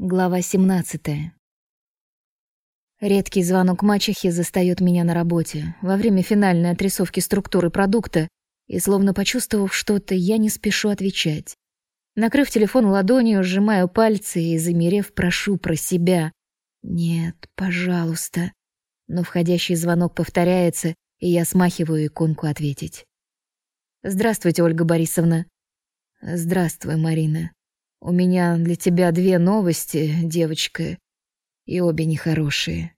Глава 17. Редкий звонок мачехи застаёт меня на работе во время финальной отрисовки структуры продукта, и словно почувствовав что-то, я не спешу отвечать. Накрыв телефон ладонью, сжимаю пальцы и, замерев, прошу про себя. «Нет, пожалуйста». Но входящий звонок повторяется, и я смахиваю иконку «Ответить». «Здравствуйте, Ольга Борисовна». «Здравствуй, Марина». У меня для тебя две новости, девочка, и обе нехорошие,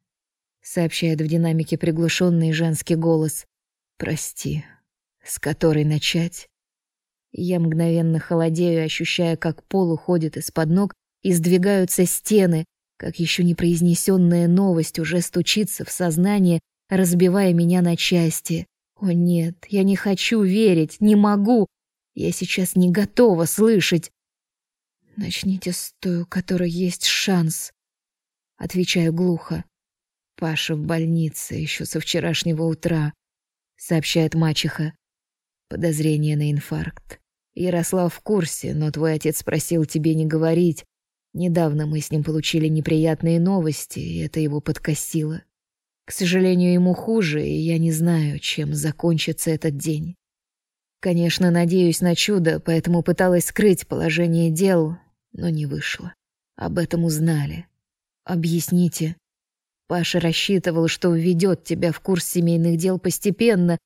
сообщает в динамике приглушенный женский голос. Прости, с которой начать? Я мгновенно холодею, ощущая, как пол уходит из-под ног и сдвигаются стены, как еще не произнесенная новость уже стучится в сознание, разбивая меня на части. О нет, я не хочу верить, не могу. Я сейчас не готова слышать. Начните с той, у которой есть шанс. Отвечаю глухо. Паша в больнице еще со вчерашнего утра, сообщает мачеха. Подозрение на инфаркт. Ярослав в курсе, но твой отец просил тебе не говорить. Недавно мы с ним получили неприятные новости, и это его подкосило. К сожалению, ему хуже, и я не знаю, чем закончится этот день. Конечно, надеюсь на чудо, поэтому пыталась скрыть положение дел, но не вышло. Об этом узнали. Объясните. Паша рассчитывал, что введет тебя в курс семейных дел постепенно,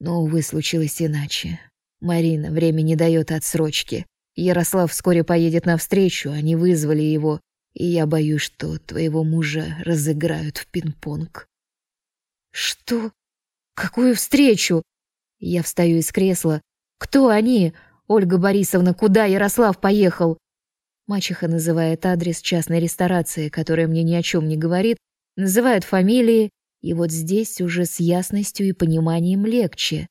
но, увы, случилось иначе. Марина время не дает отсрочки. Ярослав вскоре поедет навстречу, они вызвали его, и я боюсь, что твоего мужа разыграют в пинг-понг. Что? Какую встречу? Я встаю из кресла. Кто они? Ольга Борисовна, куда Ярослав поехал? Мачеха называет адрес частной ресторации, которая мне ни о чем не говорит, называет фамилии, и вот здесь уже с ясностью и пониманием легче.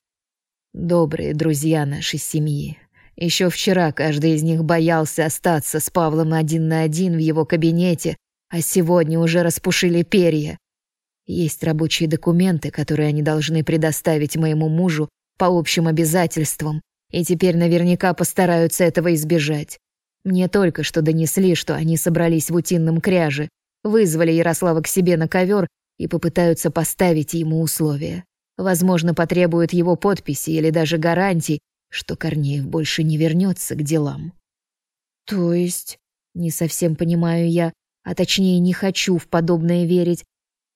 Добрые друзья нашей семьи. Еще вчера каждый из них боялся остаться с Павлом один на один в его кабинете, а сегодня уже распушили перья. Есть рабочие документы, которые они должны предоставить моему мужу по общим обязательствам, и теперь наверняка постараются этого избежать. Мне только что донесли, что они собрались в утином кряже, вызвали Ярослава к себе на ковер и попытаются поставить ему условия. Возможно, потребуют его подписи или даже гарантий, что Корнеев больше не вернется к делам. То есть, не совсем понимаю я, а точнее не хочу в подобное верить.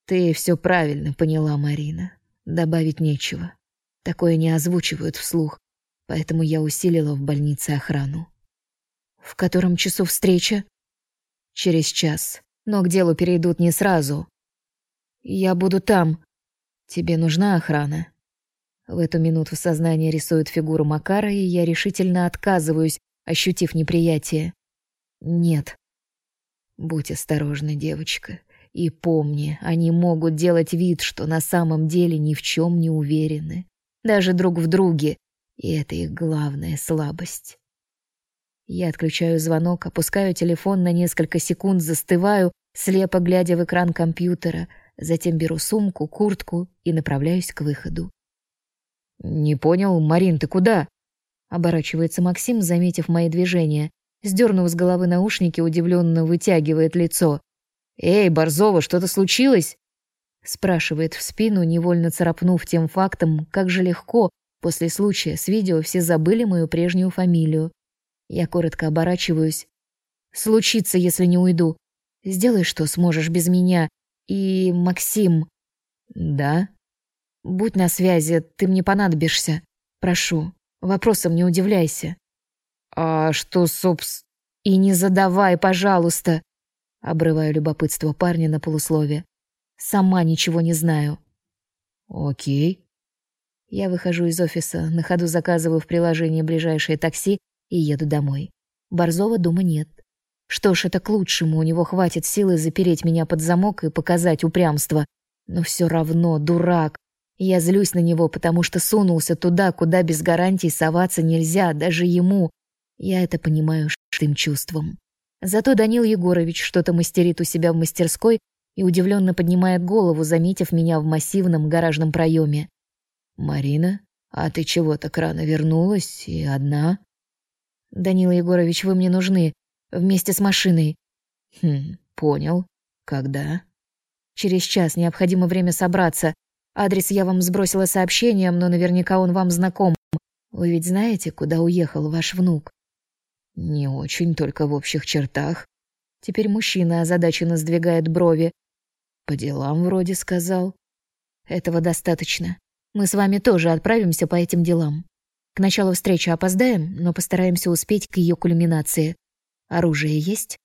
Ты все правильно поняла, Марина. Добавить нечего. Такое не озвучивают вслух, поэтому я усилила в больнице охрану. В котором часу встреча? Через час. Но к делу перейдут не сразу. Я буду там. Тебе нужна охрана? В эту минуту в сознании рисует фигуру Макара, и я решительно отказываюсь, ощутив неприятие. Нет. Будь осторожна, девочка. И помни, они могут делать вид, что на самом деле ни в чем не уверены. Даже друг в друге. И это их главная слабость. Я отключаю звонок, опускаю телефон на несколько секунд, застываю, слепо глядя в экран компьютера, затем беру сумку, куртку и направляюсь к выходу. «Не понял, Марин, ты куда?» Оборачивается Максим, заметив мои движения. Сдернув с головы наушники, удивленно вытягивает лицо. «Эй, Борзова, что-то случилось?» Спрашивает в спину, невольно царапнув тем фактом, как же легко после случая с видео все забыли мою прежнюю фамилию. Я коротко оборачиваюсь. Случится, если не уйду. Сделай, что сможешь без меня. И, Максим... Да? Будь на связи, ты мне понадобишься. Прошу. Вопросом не удивляйся. А что, собс... И не задавай, пожалуйста. Обрываю любопытство парня на полуслове. Сама ничего не знаю. Окей. Я выхожу из офиса, на ходу заказываю в приложении ближайшее такси и еду домой. Борзова дома нет. Что ж, это к лучшему, у него хватит силы запереть меня под замок и показать упрямство. Но все равно, дурак. Я злюсь на него, потому что сунулся туда, куда без гарантий соваться нельзя, даже ему. Я это понимаю шестым чувством. Зато Данил Егорович что-то мастерит у себя в мастерской и удивленно поднимает голову, заметив меня в массивном гаражном проеме. «Марина, а ты чего так рано вернулась и одна?» «Данила Егорович, вы мне нужны. Вместе с машиной». Хм, понял. Когда? Через час, необходимо время собраться. Адрес я вам сбросила сообщением, но наверняка он вам знаком. Вы ведь знаете, куда уехал ваш внук? Не очень, только в общих чертах. Теперь мужчина озадаченно сдвигает брови. По делам вроде сказал. Этого достаточно. Мы с вами тоже отправимся по этим делам. К началу встречи опоздаем, но постараемся успеть к ее кульминации. Оружие есть?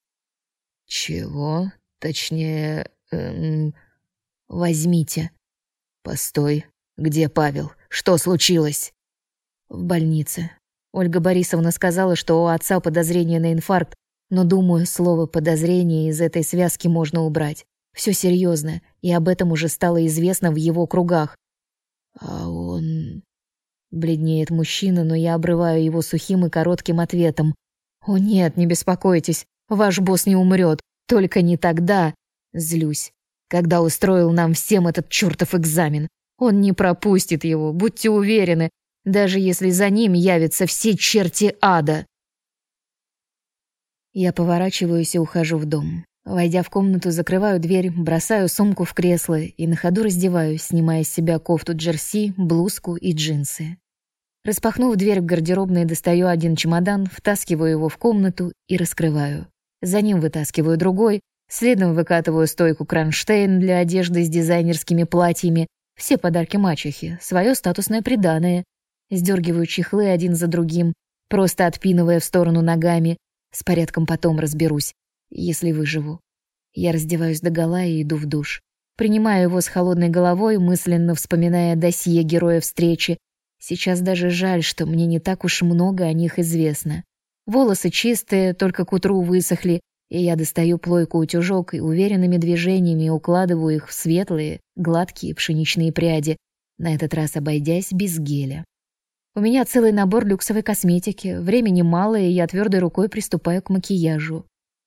Чего? Точнее, эм... возьмите. Постой. Где Павел? Что случилось? В больнице. Ольга Борисовна сказала, что у отца подозрение на инфаркт, но, думаю, слово «подозрение» из этой связки можно убрать. Все серьезно, и об этом уже стало известно в его кругах. А он... Бледнеет мужчина, но я обрываю его сухим и коротким ответом. «О нет, не беспокойтесь, ваш босс не умрет, только не тогда...» Злюсь. Когда устроил нам всем этот чертов экзамен. Он не пропустит его, будьте уверены, даже если за ним явятся все черти ада. Я поворачиваюсь и ухожу в дом. Войдя в комнату, закрываю дверь, бросаю сумку в кресло и на ходу раздеваюсь, снимая с себя кофту джерси, блузку и джинсы. Распахнув дверь в гардеробной, достаю один чемодан, втаскиваю его в комнату и раскрываю. За ним вытаскиваю другой, следом выкатываю стойку кронштейн для одежды с дизайнерскими платьями, все подарки мачехи, свое статусное приданое, Сдергиваю чехлы один за другим, просто отпинывая в сторону ногами. С порядком потом разберусь, если выживу. Я раздеваюсь догола и иду в душ. Принимаю его с холодной головой, мысленно вспоминая досье героя встречи. Сейчас даже жаль, что мне не так уж много о них известно. Волосы чистые, только к утру высохли, и я достаю плойку-утюжок и уверенными движениями укладываю их в светлые, гладкие пшеничные пряди, на этот раз обойдясь без геля. У меня целый набор люксовой косметики, времени мало, и я твердой рукой приступаю к макияжу.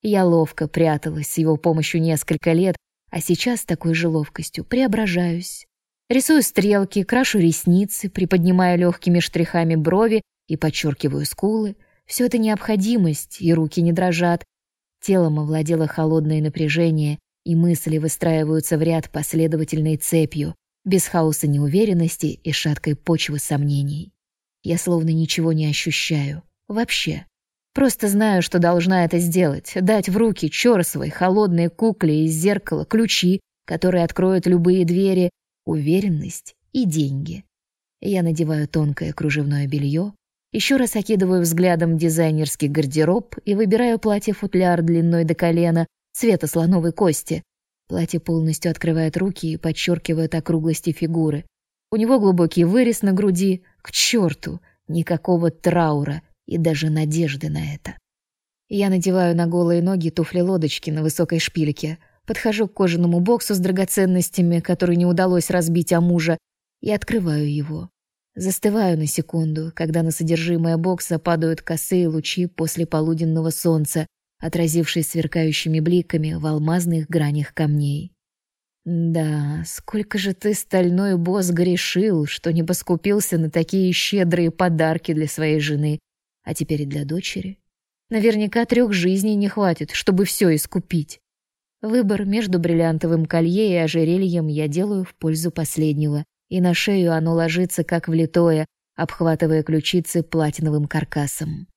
Я ловко пряталась с его помощью несколько лет, а сейчас с такой же ловкостью преображаюсь. Рисую стрелки, крашу ресницы, приподнимаю легкими штрихами брови и подчеркиваю скулы. Все это необходимость, и руки не дрожат. Телом овладело холодное напряжение, и мысли выстраиваются в ряд последовательной цепью, без хаоса неуверенности и шаткой почвы сомнений. Я словно ничего не ощущаю. Вообще. Просто знаю, что должна это сделать. Дать в руки чёрствой, холодной кукле из зеркала ключи, которые откроют любые двери, уверенность и деньги. Я надеваю тонкое кружевное белье, еще раз окидываю взглядом дизайнерский гардероб и выбираю платье-футляр длиной до колена, цвета слоновой кости. Платье полностью открывает руки и подчеркивает округлости фигуры. У него глубокий вырез на груди, к черту, никакого траура и даже надежды на это. Я надеваю на голые ноги туфли-лодочки на высокой шпильке, подхожу к кожаному боксу с драгоценностями, который не удалось разбить о мужа, и открываю его. Застываю на секунду, когда на содержимое бокса падают косые лучи после полуденного солнца, отразившись сверкающими бликами в алмазных гранях камней. Да, сколько же ты, стальной босс, грешил, что не поскупился на такие щедрые подарки для своей жены, а теперь и для дочери. Наверняка трех жизней не хватит, чтобы все искупить. Выбор между бриллиантовым колье и ожерельем я делаю в пользу последнего, и на шею оно ложится как влитое, обхватывая ключицы платиновым каркасом.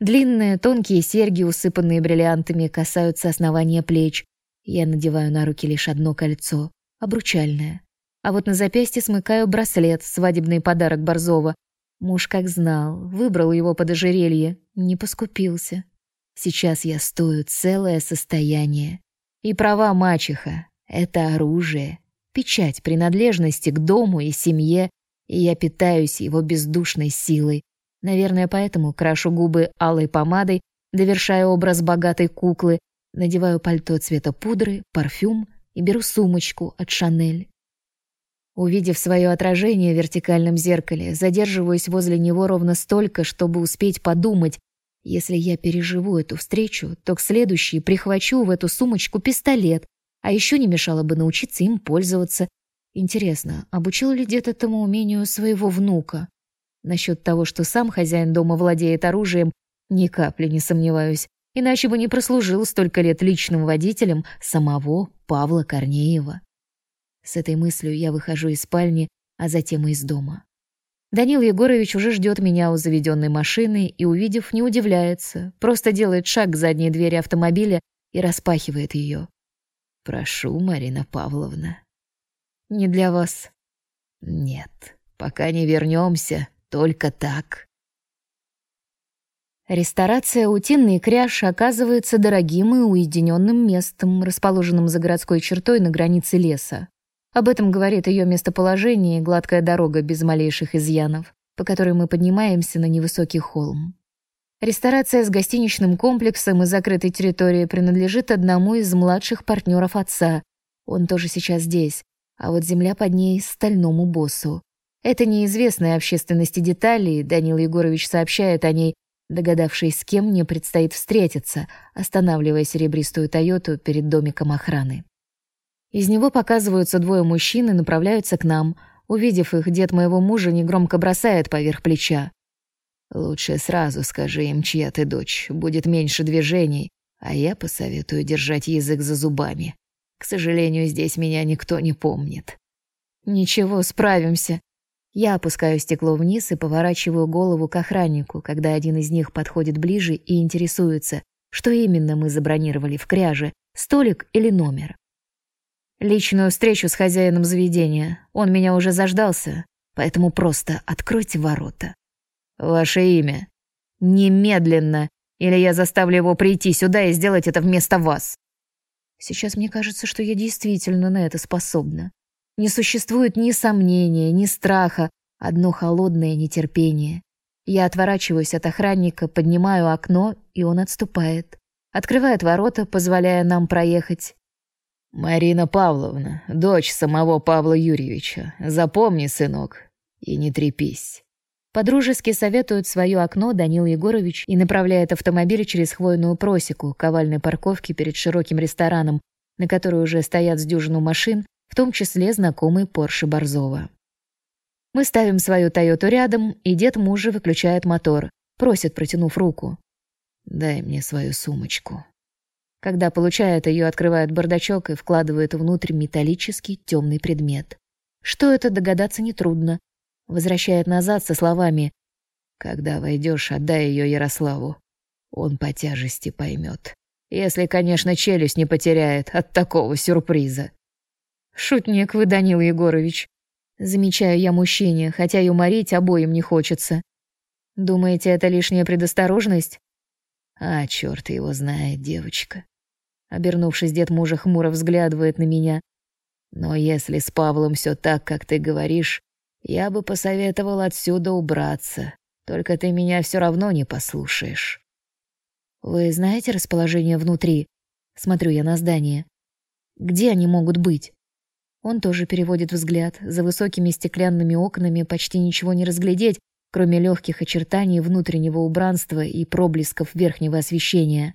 Длинные тонкие серьги, усыпанные бриллиантами, касаются основания плеч, я надеваю на руки лишь одно кольцо, обручальное. А вот на запястье смыкаю браслет, свадебный подарок Борзова. Муж как знал, выбрал его под ожерелье, не поскупился. Сейчас я стою целое состояние. И права мачеха — это оружие, печать принадлежности к дому и семье, и я питаюсь его бездушной силой. Наверное, поэтому крашу губы алой помадой, довершая образ богатой куклы, Надеваю пальто цвета пудры, парфюм и беру сумочку от Шанель. Увидев свое отражение в вертикальном зеркале, задерживаюсь возле него ровно столько, чтобы успеть подумать, если я переживу эту встречу, то к следующей прихвачу в эту сумочку пистолет, а еще не мешало бы научиться им пользоваться. Интересно, обучил ли дед этому умению своего внука? Насчет того, что сам хозяин дома владеет оружием, ни капли не сомневаюсь. иначе бы не прослужил столько лет личным водителем самого Павла Корнеева. С этой мыслью я выхожу из спальни, а затем и из дома. Данил Егорович уже ждет меня у заведенной машины и, увидев, не удивляется, просто делает шаг к задней двери автомобиля и распахивает ее. «Прошу, Марина Павловна». «Не для вас». «Нет, пока не вернемся, только так». Ресторация «Утиный кряж» оказывается дорогим и уединенным местом, расположенным за городской чертой на границе леса. Об этом говорит ее местоположение и гладкая дорога без малейших изъянов, по которой мы поднимаемся на невысокий холм. Ресторация с гостиничным комплексом и закрытой территорией принадлежит одному из младших партнеров отца. Он тоже сейчас здесь, а вот земля под ней — стальному боссу. Это неизвестные общественности детали, Данил Егорович сообщает о ней догадавшись, с кем мне предстоит встретиться, останавливая серебристую «Тойоту» перед домиком охраны. Из него показываются двое мужчин и направляются к нам. Увидев их, дед моего мужа негромко бросает поверх плеча. «Лучше сразу скажи им, чья ты дочь, будет меньше движений, а я посоветую держать язык за зубами. К сожалению, здесь меня никто не помнит». «Ничего, справимся», я опускаю стекло вниз и поворачиваю голову к охраннику, когда один из них подходит ближе и интересуется, что именно мы забронировали в кряже, столик или номер. Личную встречу с хозяином заведения. Он меня уже заждался, поэтому просто откройте ворота. Ваше имя. Немедленно, или я заставлю его прийти сюда и сделать это вместо вас. Сейчас мне кажется, что я действительно на это способна. Не существует ни сомнения, ни страха, одно холодное нетерпение. Я отворачиваюсь от охранника, поднимаю окно, и он отступает. Открывает ворота, позволяя нам проехать. «Марина Павловна, дочь самого Павла Юрьевича, запомни, сынок, и не трепись». Подружески советует свое окно Данил Егорович и направляет автомобиль через хвойную просеку к овальной парковке перед широким рестораном, на которой уже стоят с дюжину машин, в том числе знакомый Порше Борзова. Мы ставим свою Тойоту рядом, и дед мужа выключает мотор, просит, протянув руку. «Дай мне свою сумочку». Когда получает ее, открывает бардачок и вкладывает внутрь металлический темный предмет. Что это, догадаться нетрудно. Возвращает назад со словами «Когда войдешь, отдай ее Ярославу. Он по тяжести поймет. Если, конечно, челюсть не потеряет от такого сюрприза». Шутник вы, Данил Егорович. Замечаю я мужчине, хотя и уморить обоим не хочется. Думаете, это лишняя предосторожность? А, черт его знает, девочка. Обернувшись, дед мужа хмуро взглядывает на меня. Но если с Павлом все так, как ты говоришь, я бы посоветовал отсюда убраться. Только ты меня все равно не послушаешь. Вы знаете расположение внутри? Смотрю я на здание. Где они могут быть? Он тоже переводит взгляд. За высокими стеклянными окнами почти ничего не разглядеть, кроме легких очертаний внутреннего убранства и проблесков верхнего освещения.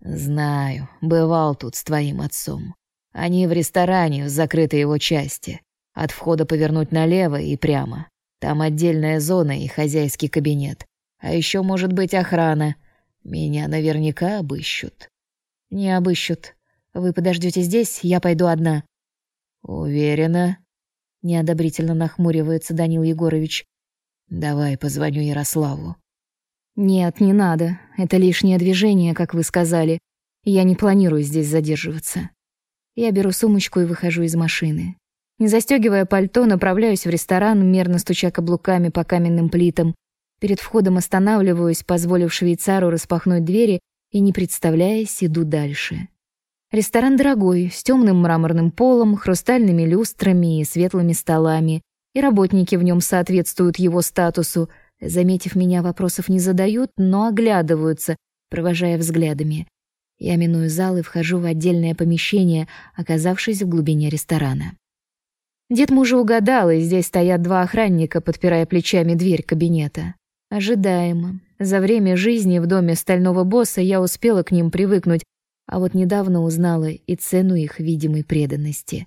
«Знаю, бывал тут с твоим отцом. Они в ресторане, в закрытой его части. От входа повернуть налево и прямо. Там отдельная зона и хозяйский кабинет. А еще может быть охрана. Меня наверняка обыщут». «Не обыщут. Вы подождете здесь, я пойду одна». «Уверена?» — неодобрительно нахмуривается Данил Егорович. «Давай позвоню Ярославу». «Нет, не надо. Это лишнее движение, как вы сказали. Я не планирую здесь задерживаться». Я беру сумочку и выхожу из машины. Не застегивая пальто, направляюсь в ресторан, мерно стуча каблуками по каменным плитам. Перед входом останавливаюсь, позволив швейцару распахнуть двери и, не представляясь, иду дальше. Ресторан дорогой, с темным мраморным полом, хрустальными люстрами и светлыми столами. И работники в нем соответствуют его статусу. Заметив меня, вопросов не задают, но оглядываются, провожая взглядами. Я миную зал и вхожу в отдельное помещение, оказавшись в глубине ресторана. Дед мужа угадал, и здесь стоят два охранника, подпирая плечами дверь кабинета. Ожидаемо. За время жизни в доме стального босса я успела к ним привыкнуть, а вот недавно узнала и цену их видимой преданности.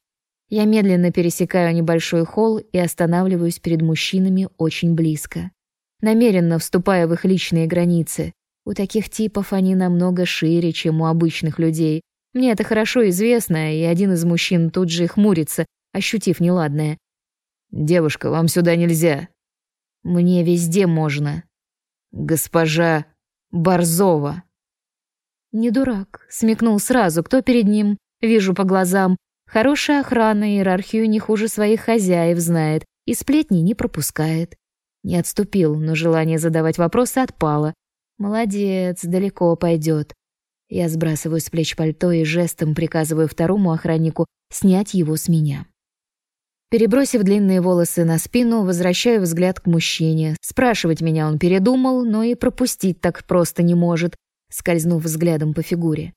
Я медленно пересекаю небольшой холл и останавливаюсь перед мужчинами очень близко. Намеренно вступая в их личные границы. У таких типов они намного шире, чем у обычных людей. Мне это хорошо известно, и один из мужчин тут же хмурится, ощутив неладное. «Девушка, вам сюда нельзя». «Мне везде можно». «Госпожа Борзова». Не дурак, смекнул сразу, кто перед ним. Вижу по глазам. Хорошая охрана иерархию не хуже своих хозяев знает и сплетни не пропускает. Не отступил, но желание задавать вопросы отпало. Молодец, далеко пойдет. Я сбрасываю с плеч пальто и жестом приказываю второму охраннику снять его с меня. Перебросив длинные волосы на спину, возвращаю взгляд к мужчине. Спрашивать меня он передумал, но и пропустить так просто не может, скользнув взглядом по фигуре.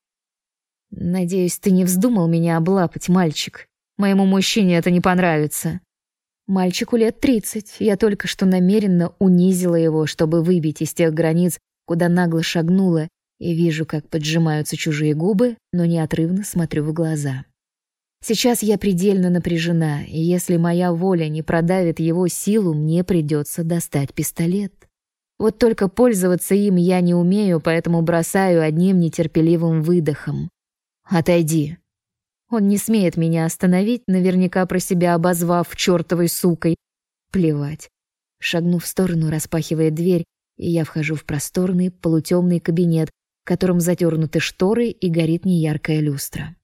Надеюсь, ты не вздумал меня облапать, мальчик. Моему мужчине это не понравится. Мальчику лет тридцать. Я только что намеренно унизила его, чтобы выбить из тех границ, куда нагло шагнула, и вижу, как поджимаются чужие губы, но неотрывно смотрю в глаза. Сейчас я предельно напряжена, и если моя воля не продавит его силу, мне придется достать пистолет. Вот только пользоваться им я не умею, поэтому бросаю одним нетерпеливым выдохом. Отойди. Он не смеет меня остановить, наверняка про себя обозвав чертовой сукой. Плевать. Шагнув в сторону, распахивает дверь, и я вхожу в просторный полутемный кабинет, в котором затернуты шторы и горит неяркая люстра.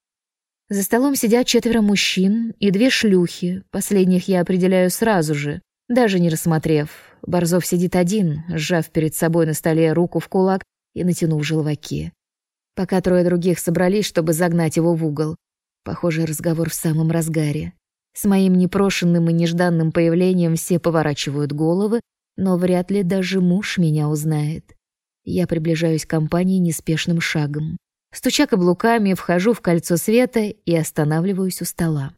За столом сидят четверо мужчин и две шлюхи. Последних я определяю сразу же, даже не рассмотрев. Борзов сидит один, сжав перед собой на столе руку в кулак и натянув желваки. Пока трое других собрались, чтобы загнать его в угол. Похоже, разговор в самом разгаре. С моим непрошенным и нежданным появлением все поворачивают головы, но вряд ли даже муж меня узнает. Я приближаюсь к компании неспешным шагом. Стуча каблуками, вхожу в кольцо света и останавливаюсь у стола.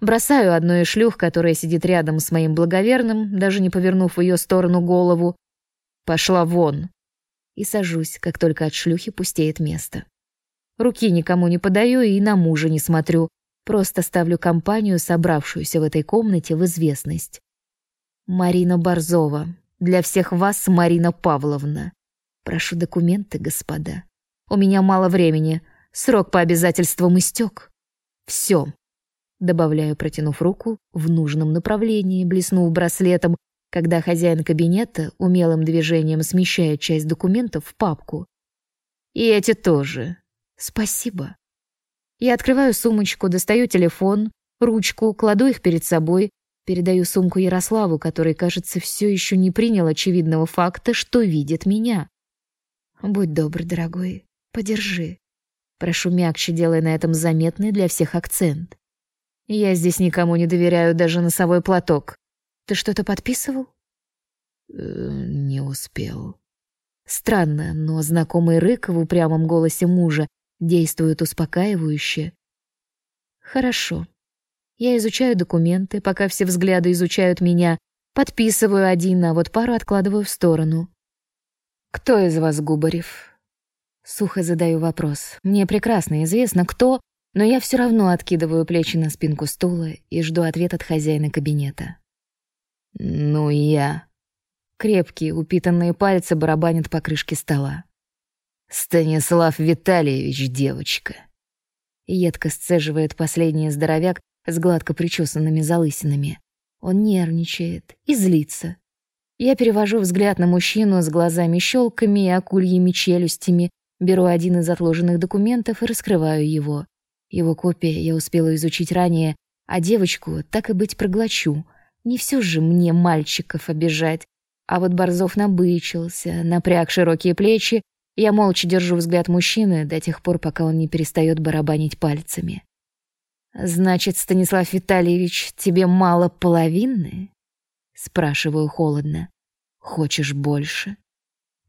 Бросаю одну из шлюх, которая сидит рядом с моим благоверным, даже не повернув в ее сторону голову. «Пошла вон!» И сажусь, как только от шлюхи пустеет место. Руки никому не подаю и на мужа не смотрю, просто ставлю компанию, собравшуюся в этой комнате, в известность. Марина Борзова. Для всех вас Марина Павловна. Прошу документы, господа. У меня мало времени. Срок по обязательствам истек. Все. Добавляю, протянув руку в нужном направлении, блеснув браслетом, когда хозяин кабинета умелым движением смещает часть документов в папку. И эти тоже. Спасибо. Я открываю сумочку, достаю телефон, ручку, кладу их перед собой, передаю сумку Ярославу, который, кажется, все еще не принял очевидного факта, что видит меня. Будь добр, дорогой. Подержи. Прошу мягче, делая на этом заметный для всех акцент. Я здесь никому не доверяю даже носовой платок. Ты что-то подписывал? Э, не успел. Странно, но знакомый рык в упрямом голосе мужа действует успокаивающе. Хорошо. Я изучаю документы, пока все взгляды изучают меня, подписываю один, а вот пару откладываю в сторону. Кто из вас Губарев? Сухо задаю вопрос. Мне прекрасно известно, кто, но я все равно откидываю плечи на спинку стула и жду ответ от хозяина кабинета. «Ну я...» Крепкие, упитанные пальцы барабанят по крышке стола. «Станислав Витальевич, девочка!» Едко сцеживает последний здоровяк с гладко причесанными залысинами. Он нервничает и злится. Я перевожу взгляд на мужчину с глазами-щелками и акульями челюстями, Беру один из отложенных документов и раскрываю его. Его копия я успела изучить ранее, а девочку, так и быть, проглочу. Не все же мне мальчиков обижать. А вот Борзов набычился, напряг широкие плечи. Я молча держу взгляд мужчины до тех пор, пока он не перестает барабанить пальцами. «Значит, Станислав Витальевич, тебе мало половины?» Спрашиваю холодно. «Хочешь больше?»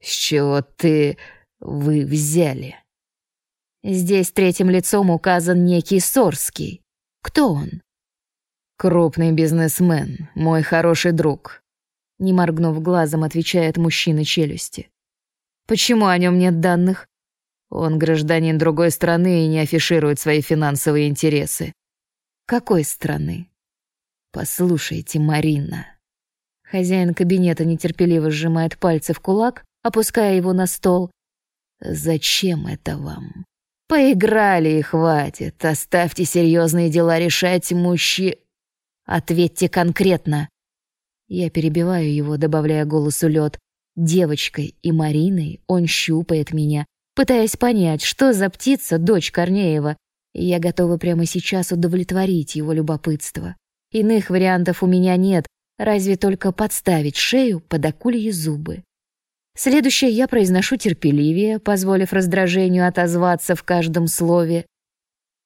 «С чего ты...» вы взяли? Здесь третьим лицом указан некий Сорский. Кто он? Крупный бизнесмен, мой хороший друг. Не моргнув глазом, отвечает мужчина челюсти. Почему о нем нет данных? Он гражданин другой страны и не афиширует свои финансовые интересы. Какой страны? Послушайте, Марина. Хозяин кабинета нетерпеливо сжимает пальцы в кулак, опуская его на стол, Зачем это вам? Поиграли и хватит. Оставьте серьезные дела решать мужчи... Ответьте конкретно. Я перебиваю его, добавляя голосу лед. Девочкой и Мариной он щупает меня, пытаясь понять, что за птица дочь Корнеева. Я готова прямо сейчас удовлетворить его любопытство. Иных вариантов у меня нет, разве только подставить шею под акульи зубы. Следующее я произношу терпеливее, позволив раздражению отозваться в каждом слове.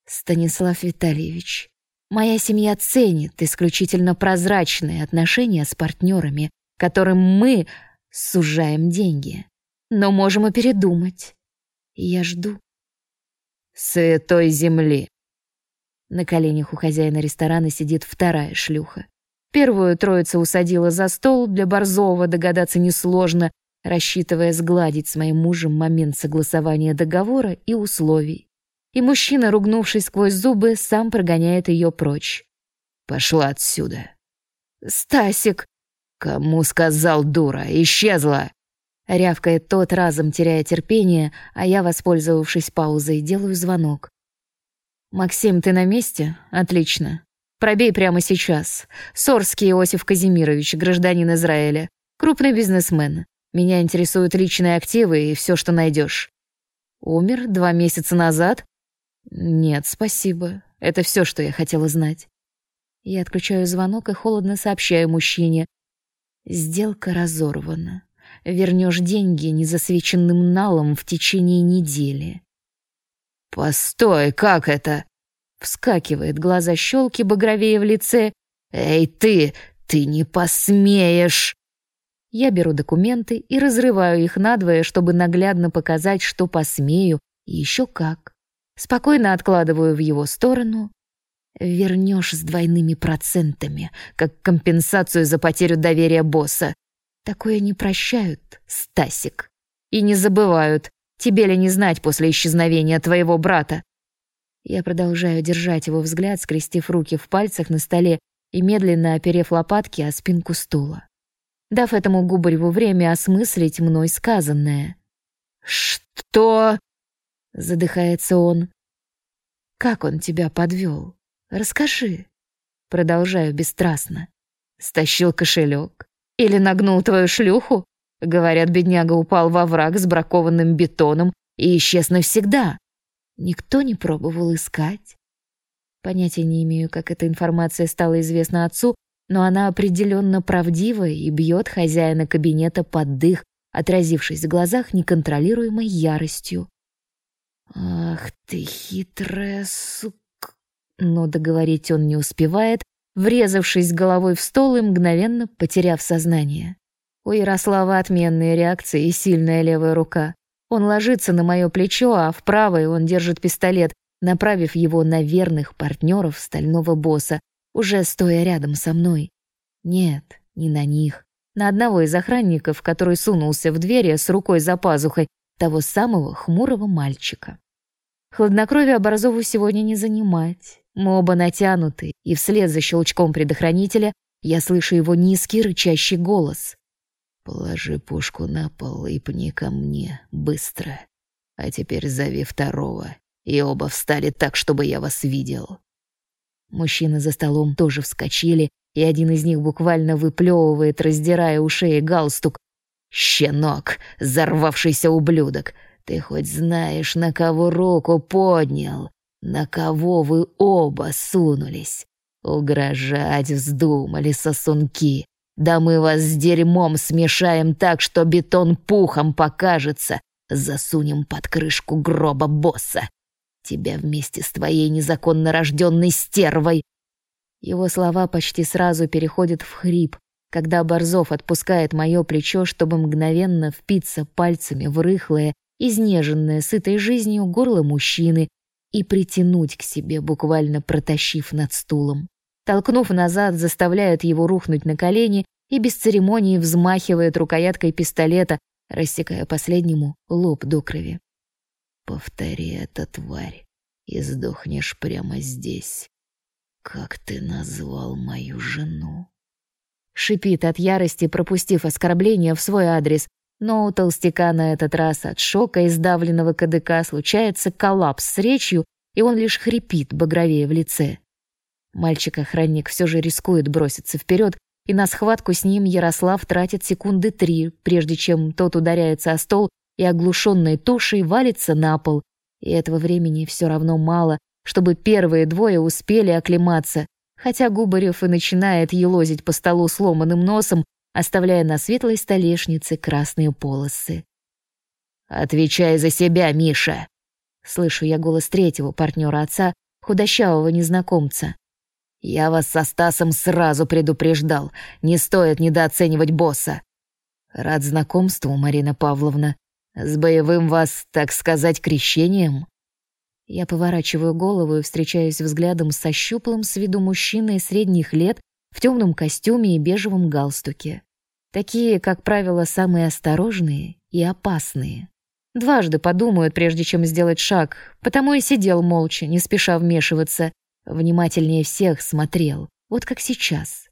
Станислав Витальевич, моя семья ценит исключительно прозрачные отношения с партнерами, которым мы сужаем деньги. Но можем и передумать. Я жду. Святой земли. На коленях у хозяина ресторана сидит вторая шлюха. Первую троица усадила за стол, для Борзова догадаться несложно, рассчитывая сгладить с моим мужем момент согласования договора и условий. И мужчина, ругнувшись сквозь зубы, сам прогоняет ее прочь. «Пошла отсюда!» «Стасик!» «Кому сказал, дура? Исчезла!» Рявкает тот, разом теряя терпение, а я, воспользовавшись паузой, делаю звонок. «Максим, ты на месте? Отлично. Пробей прямо сейчас. Сорский Иосиф Казимирович, гражданин Израиля. Крупный бизнесмен. Меня интересуют личные активы и все, что найдешь. Умер два месяца назад? Нет, спасибо. Это все, что я хотела знать. Я отключаю звонок и холодно сообщаю мужчине. Сделка разорвана. Вернешь деньги незасвеченным налом в течение недели. «Постой, как это?» Вскакивает, глаза щелки багровее в лице. «Эй, ты! Ты не посмеешь!» Я беру документы и разрываю их надвое, чтобы наглядно показать, что посмею, и еще как. Спокойно откладываю в его сторону. Вернешь с двойными процентами, как компенсацию за потерю доверия босса. Такое не прощают, Стасик. И не забывают. Тебе ли не знать после исчезновения твоего брата? Я продолжаю держать его взгляд, скрестив руки в пальцах на столе и медленно оперев лопатки о спинку стула дав этому Губареву время осмыслить мной сказанное. «Что?» — задыхается он. «Как он тебя подвел? Расскажи». Продолжаю бесстрастно. «Стащил кошелек? Или нагнул твою шлюху?» Говорят, бедняга упал во враг с бракованным бетоном и исчез навсегда. Никто не пробовал искать. Понятия не имею, как эта информация стала известна отцу, но она определенно правдива и бьет хозяина кабинета под дых, отразившись в глазах неконтролируемой яростью. «Ах ты хитрая сука!» Но договорить он не успевает, врезавшись головой в стол и мгновенно потеряв сознание. У Ярослава отменные реакции и сильная левая рука. Он ложится на мое плечо, а в правой он держит пистолет, направив его на верных партнеров стального босса, уже стоя рядом со мной. Нет, не на них. На одного из охранников, который сунулся в двери с рукой за пазухой того самого хмурого мальчика. Хладнокровие Борзову сегодня не занимать. Мы оба натянуты, и вслед за щелчком предохранителя я слышу его низкий рычащий голос. «Положи пушку на пол и пни ко мне, быстро. А теперь зови второго, и оба встали так, чтобы я вас видел». Мужчины за столом тоже вскочили, и один из них буквально выплевывает, раздирая у шеи галстук. «Щенок, взорвавшийся ублюдок, ты хоть знаешь, на кого руку поднял? На кого вы оба сунулись? Угрожать вздумали сосунки. Да мы вас с дерьмом смешаем так, что бетон пухом покажется. Засунем под крышку гроба босса. Тебя вместе с твоей незаконно рожденной стервой!» Его слова почти сразу переходят в хрип, когда Борзов отпускает мое плечо, чтобы мгновенно впиться пальцами в рыхлое, изнеженное сытой жизнью горло мужчины и притянуть к себе, буквально протащив над стулом. Толкнув назад, заставляет его рухнуть на колени и без церемонии взмахивает рукояткой пистолета, рассекая последнему лоб до крови. Повтори это, тварь, и сдохнешь прямо здесь. Как ты назвал мою жену? Шипит от ярости, пропустив оскорбление в свой адрес, Но у толстяка на этот раз от шока и сдавленного КДК случается коллапс с речью, и он лишь хрипит, багровее в лице. Мальчик-охранник все же рискует броситься вперед, и на схватку с ним Ярослав тратит секунды три, прежде чем тот ударяется о стол и оглушенной тушей валится на пол. И этого времени все равно мало, чтобы первые двое успели оклематься, хотя Губарев и начинает елозить по столу сломанным носом, оставляя на светлой столешнице красные полосы. «Отвечай за себя, Миша!» Слышу я голос третьего партнера отца, худощавого незнакомца. «Я вас со Стасом сразу предупреждал. Не стоит недооценивать босса». «Рад знакомству, Марина Павловна. С боевым вас, так сказать, крещением?» Я поворачиваю голову и встречаюсь взглядом со щуплым с виду мужчиной средних лет в темном костюме и бежевом галстуке. Такие, как правило, самые осторожные и опасные. Дважды подумают, прежде чем сделать шаг, потому и сидел молча, не спеша вмешиваться, внимательнее всех смотрел, вот как сейчас.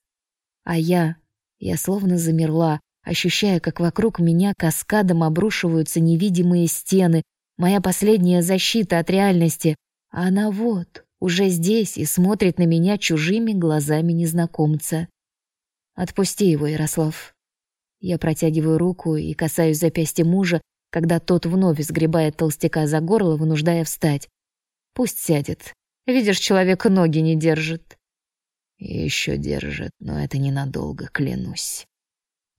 А я, я словно замерла, ощущая, как вокруг меня каскадом обрушиваются невидимые стены, моя последняя защита от реальности, а она вот, уже здесь и смотрит на меня чужими глазами незнакомца. Отпусти его, Ярослав. Я протягиваю руку и касаюсь запястья мужа, когда тот вновь сгребает толстяка за горло, вынуждая встать. Пусть сядет. Видишь, человек ноги не держит. Еще держит, но это ненадолго, клянусь.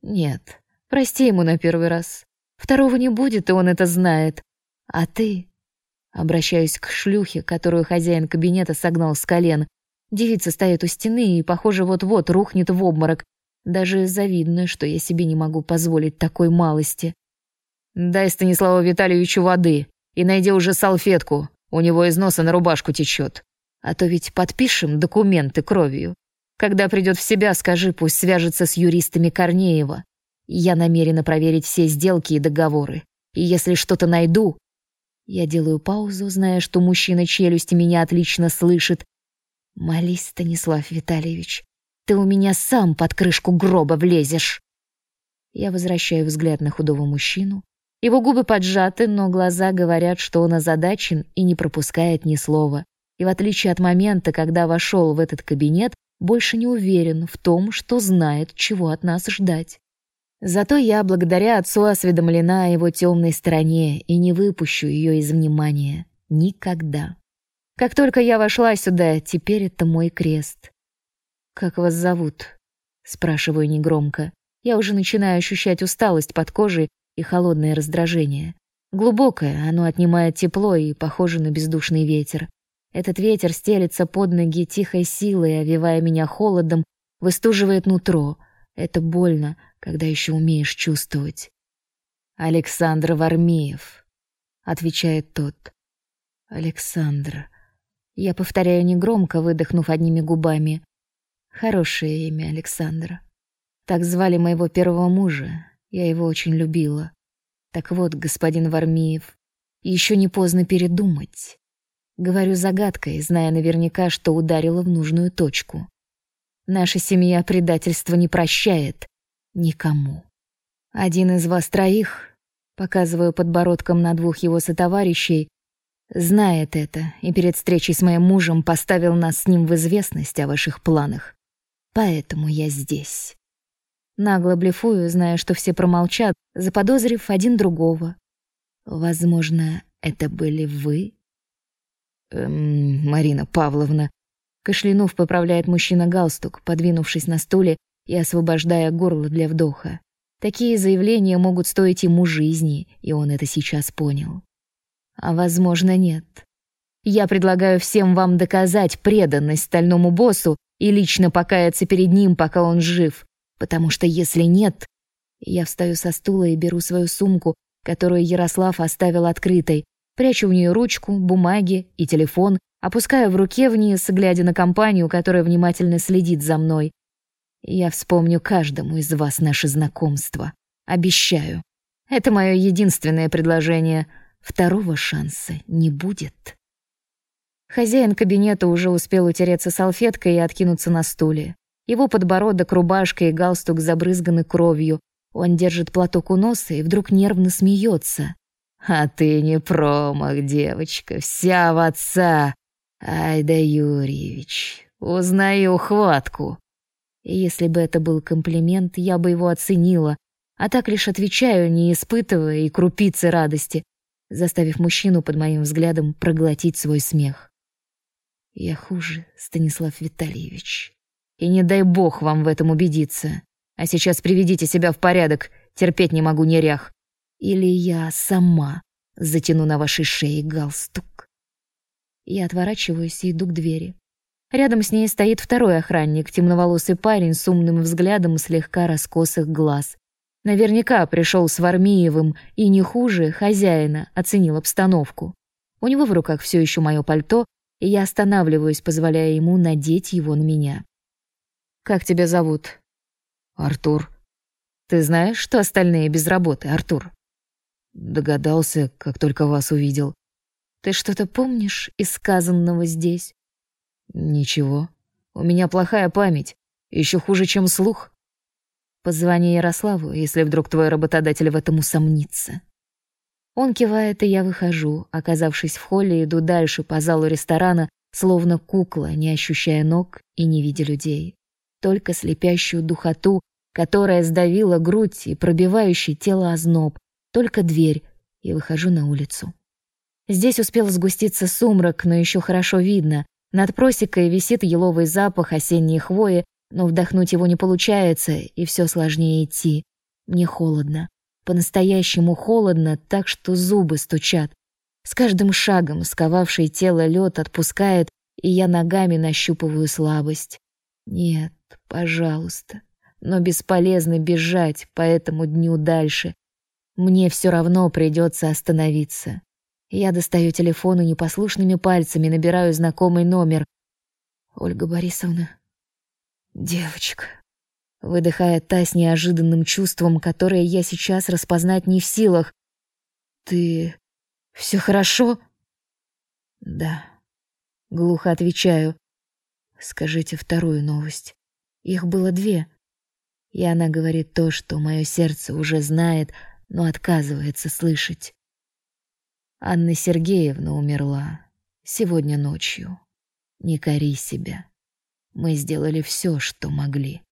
Нет, прости ему на первый раз. Второго не будет, и он это знает. А ты? Обращаюсь к шлюхе, которую хозяин кабинета согнал с колен. Девица стоит у стены и, похоже, вот-вот рухнет в обморок. Даже завидно, что я себе не могу позволить такой малости. Дай Станиславу Витальевичу воды и найди уже салфетку. У него из носа на рубашку течет. А то ведь подпишем документы кровью. Когда придет в себя, скажи, пусть свяжется с юристами Корнеева. Я намерена проверить все сделки и договоры. И если что-то найду, я делаю паузу, зная, что мужчина челюсти меня отлично слышит. Молись, Станислав Витальевич, ты у меня сам под крышку гроба влезешь. Я возвращаю взгляд на худого мужчину. Его губы поджаты, но глаза говорят, что он озадачен и не пропускает ни слова. И в отличие от момента, когда вошел в этот кабинет, больше не уверен в том, что знает, чего от нас ждать. Зато я, благодаря отцу, осведомлена о его темной стороне и не выпущу ее из внимания. Никогда. Как только я вошла сюда, теперь это мой крест. «Как вас зовут?» — спрашиваю негромко. Я уже начинаю ощущать усталость под кожей и холодное раздражение. Глубокое, оно отнимает тепло и похоже на бездушный ветер. Этот ветер стелется под ноги тихой силой, овивая меня холодом, выстуживает нутро. Это больно, когда еще умеешь чувствовать. Александр Вармеев, отвечает тот. Александр. Я повторяю негромко, выдохнув одними губами. Хорошее имя Александр. Так звали моего первого мужа. Я его очень любила. Так вот, господин Вармеев, еще не поздно передумать. Говорю загадкой, зная наверняка, что ударила в нужную точку. Наша семья предательства не прощает никому. Один из вас троих, показываю подбородком на двух его сотоварищей, знает это и перед встречей с моим мужем поставил нас с ним в известность о ваших планах. Поэтому я здесь. Нагло блефую, зная, что все промолчат, заподозрив один другого. Возможно, это были вы? Эм, Марина Павловна. Кашлянув поправляет мужчина галстук, подвинувшись на стуле и освобождая горло для вдоха. Такие заявления могут стоить ему жизни, и он это сейчас понял. А возможно, нет. Я предлагаю всем вам доказать преданность стальному боссу и лично покаяться перед ним, пока он жив, потому что если нет, я встаю со стула и беру свою сумку, которую Ярослав оставил открытой, прячу в нее ручку, бумаги и телефон, опускаю в руке вниз, глядя на компанию, которая внимательно следит за мной, я вспомню каждому из вас наше знакомство. Обещаю. Это мое единственное предложение. Второго шанса не будет. Хозяин кабинета уже успел утереться салфеткой и откинуться на стуле. Его подбородок, рубашка и галстук забрызганы кровью. Он держит платок у носа и вдруг нервно смеется. «А ты не промах, девочка, вся в отца. Ай да Юрьевич, узнаю хватку». Если бы это был комплимент, я бы его оценила, а так лишь отвечаю, не испытывая и крупицы радости, заставив мужчину под моим взглядом проглотить свой смех. Я хуже, Станислав Витальевич. И не дай бог вам в этом убедиться. А сейчас приведите себя в порядок, терпеть не могу нерях. Или я сама затяну на вашей шее галстук. Я отворачиваюсь и иду к двери. Рядом с ней стоит второй охранник, темноволосый парень с умным взглядом слегка раскосых глаз. Наверняка пришел с Вармиевым и не хуже хозяина оценил обстановку. У него в руках все еще мое пальто, и я останавливаюсь, позволяя ему надеть его на меня. «Как тебя зовут?» «Артур». «Ты знаешь, что остальные без работы, Артур?» «Догадался, как только вас увидел». «Ты что-то помнишь из сказанного здесь?» «Ничего. У меня плохая память. Еще хуже, чем слух». «Позвони Ярославу, если вдруг твой работодатель в этом усомнится». Он кивает, и я выхожу. Оказавшись в холле, иду дальше по залу ресторана, словно кукла, не ощущая ног и не видя людей. Только слепящую духоту, которая сдавила грудь и пробивающий тело озноб. Только дверь, и выхожу на улицу. Здесь успел сгуститься сумрак, но еще хорошо видно. Над просекой висит еловый запах осенней хвои, но вдохнуть его не получается, и все сложнее идти. Мне холодно. По-настоящему холодно, так что зубы стучат. С каждым шагом сковавший тело лед отпускает, и я ногами нащупываю слабость. Нет, пожалуйста. Но бесполезно бежать по этому дню дальше. Мне все равно придется остановиться. Я достаю телефон и непослушными пальцами набираю знакомый номер. Ольга Борисовна. Девочка выдыхая та с неожиданным чувством, которое я сейчас распознать не в силах. Ты все хорошо? Да. Глухо отвечаю. Скажите вторую новость. Их было две. И она говорит то, что мое сердце уже знает, но отказывается слышать. Анна Сергеевна умерла сегодня ночью. Не кори себя. Мы сделали все, что могли.